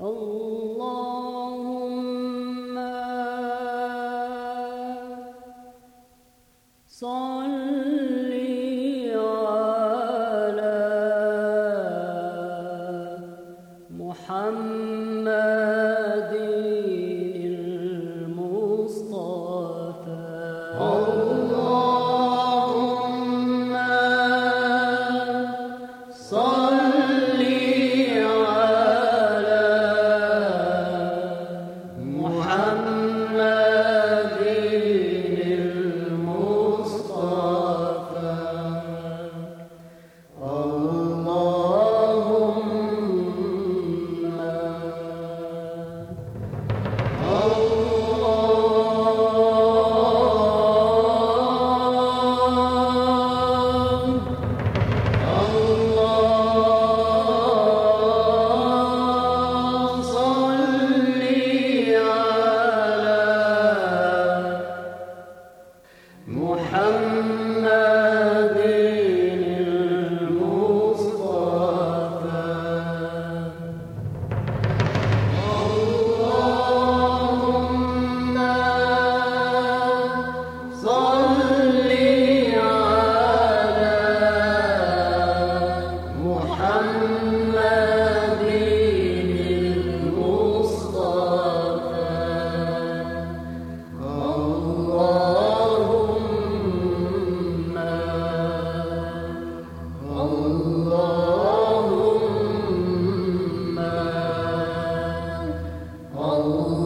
اللهم صل Oh.